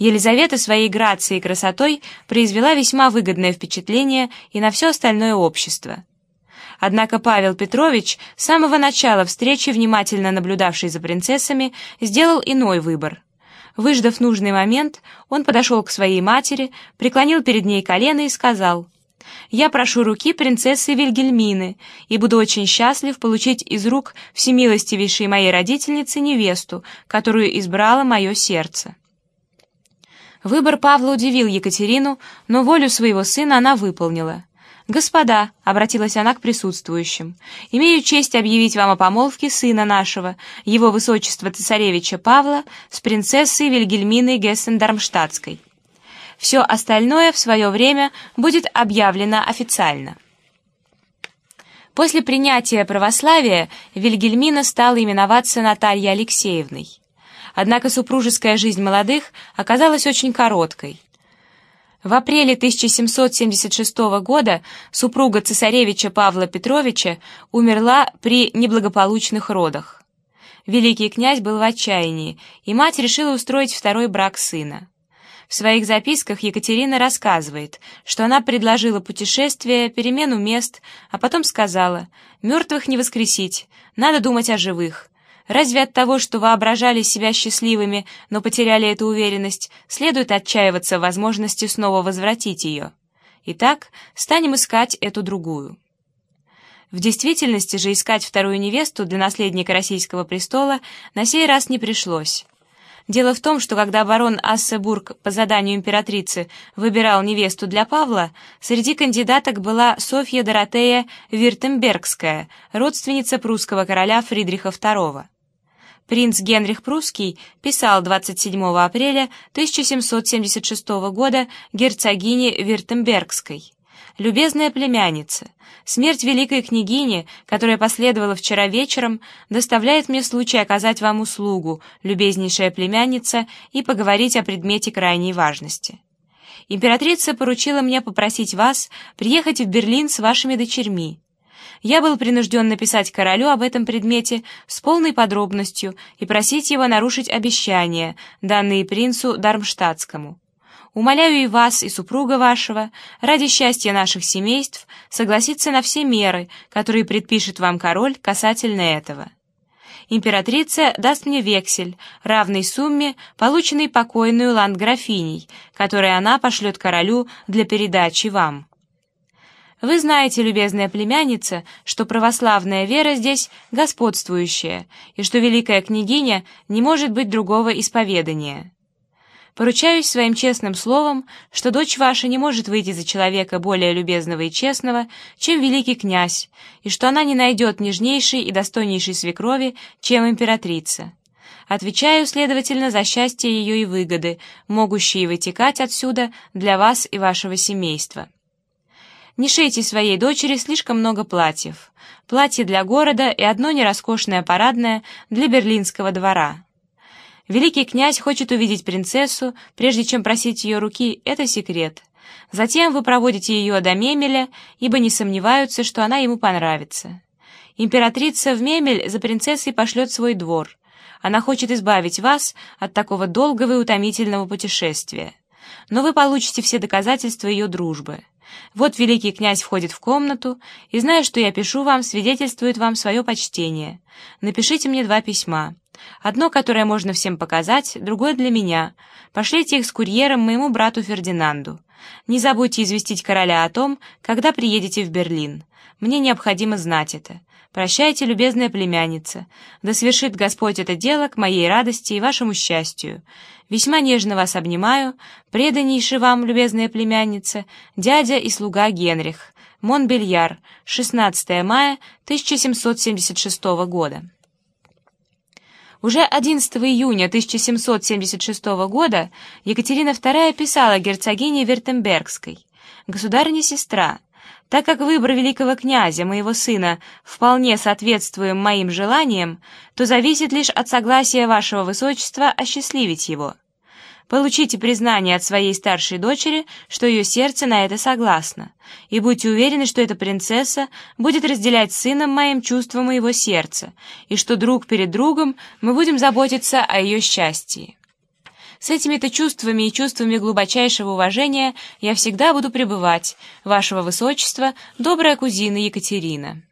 Елизавета своей грацией и красотой произвела весьма выгодное впечатление и на все остальное общество. Однако Павел Петрович, с самого начала встречи, внимательно наблюдавший за принцессами, сделал иной выбор. Выждав нужный момент, он подошел к своей матери, преклонил перед ней колено и сказал — я прошу руки принцессы Вильгельмины и буду очень счастлив получить из рук всемилостивейшей моей родительницы невесту, которую избрало мое сердце». Выбор Павла удивил Екатерину, но волю своего сына она выполнила. «Господа», — обратилась она к присутствующим, — «имею честь объявить вам о помолвке сына нашего, его высочества цесаревича Павла, с принцессой Вильгельминой Гессен-Дармштадтской». Все остальное в свое время будет объявлено официально. После принятия православия Вильгельмина стала именоваться Натальей Алексеевной. Однако супружеская жизнь молодых оказалась очень короткой. В апреле 1776 года супруга цесаревича Павла Петровича умерла при неблагополучных родах. Великий князь был в отчаянии, и мать решила устроить второй брак сына. В своих записках Екатерина рассказывает, что она предложила путешествие, перемену мест, а потом сказала «Мертвых не воскресить, надо думать о живых». Разве от того, что воображали себя счастливыми, но потеряли эту уверенность, следует отчаиваться в возможности снова возвратить ее? Итак, станем искать эту другую. В действительности же искать вторую невесту для наследника российского престола на сей раз не пришлось. Дело в том, что когда барон Ассебург по заданию императрицы выбирал невесту для Павла, среди кандидаток была Софья Доротея Виртембергская, родственница прусского короля Фридриха II. Принц Генрих Прусский писал 27 апреля 1776 года герцогине Виртембергской. «Любезная племянница, смерть великой княгини, которая последовала вчера вечером, доставляет мне случай оказать вам услугу, любезнейшая племянница, и поговорить о предмете крайней важности. Императрица поручила мне попросить вас приехать в Берлин с вашими дочерьми. Я был принужден написать королю об этом предмете с полной подробностью и просить его нарушить обещания, данные принцу Дармштадтскому умоляю и вас, и супруга вашего, ради счастья наших семейств, согласиться на все меры, которые предпишет вам король касательно этого. Императрица даст мне вексель, равный сумме, полученной покойную ландграфиней, который она пошлет королю для передачи вам. Вы знаете, любезная племянница, что православная вера здесь господствующая, и что великая княгиня не может быть другого исповедания. Поручаюсь своим честным словом, что дочь ваша не может выйти за человека более любезного и честного, чем великий князь, и что она не найдет нежнейшей и достойнейшей свекрови, чем императрица. Отвечаю, следовательно, за счастье ее и выгоды, могущие вытекать отсюда для вас и вашего семейства. Не шейте своей дочери слишком много платьев. Платье для города и одно нероскошное парадное для берлинского двора. Великий князь хочет увидеть принцессу, прежде чем просить ее руки, это секрет. Затем вы проводите ее до Мемеля, ибо не сомневаются, что она ему понравится. Императрица в Мемель за принцессой пошлет свой двор. Она хочет избавить вас от такого долгого и утомительного путешествия. Но вы получите все доказательства ее дружбы. Вот великий князь входит в комнату, и, зная, что я пишу вам, свидетельствует вам свое почтение. Напишите мне два письма. Одно, которое можно всем показать, другое для меня. Пошлите их с курьером моему брату Фердинанду. Не забудьте известить короля о том, когда приедете в Берлин. Мне необходимо знать это. Прощайте, любезная племянница. Да свершит Господь это дело к моей радости и вашему счастью. Весьма нежно вас обнимаю, преданнейший вам, любезная племянница, дядя и слуга Генрих, Монбельяр, 16 мая 1776 года. Уже 11 июня 1776 года Екатерина II писала герцогине Вертембергской, «Государыня-сестра, так как выбор великого князя, моего сына, вполне соответствует моим желаниям, то зависит лишь от согласия вашего высочества осчастливить его. Получите признание от своей старшей дочери, что ее сердце на это согласно, и будьте уверены, что эта принцесса будет разделять с сыном моим чувства моего сердца, и что друг перед другом мы будем заботиться о ее счастье. С этими-то чувствами и чувствами глубочайшего уважения я всегда буду пребывать, вашего высочества, добрая кузина Екатерина».